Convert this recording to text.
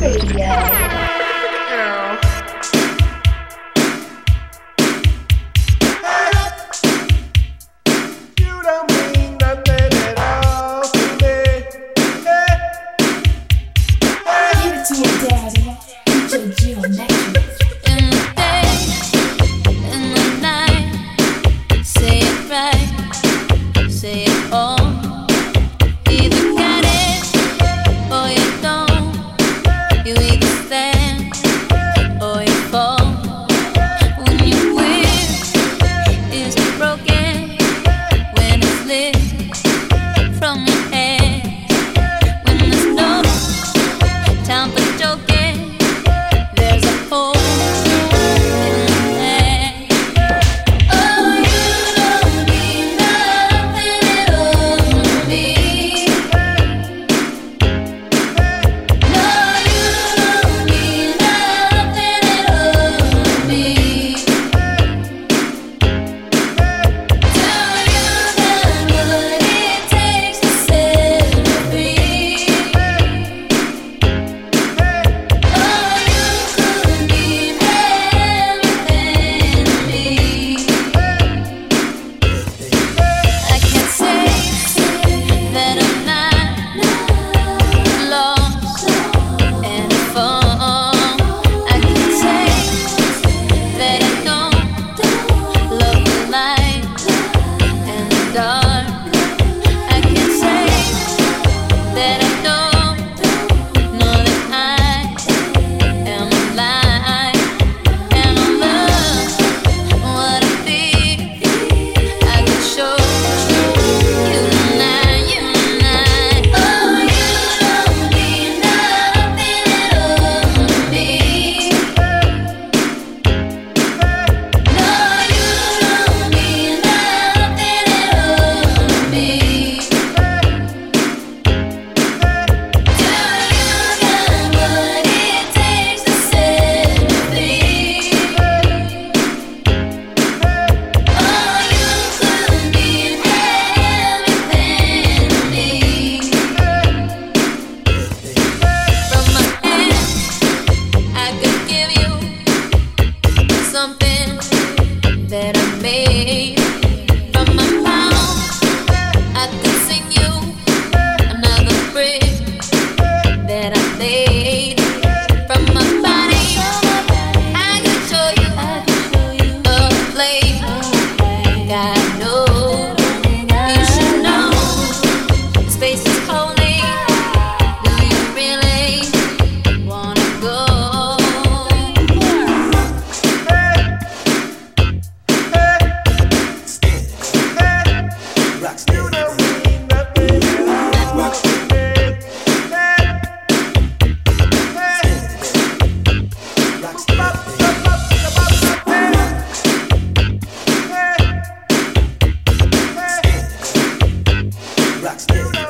北京 made. stocks. Yeah.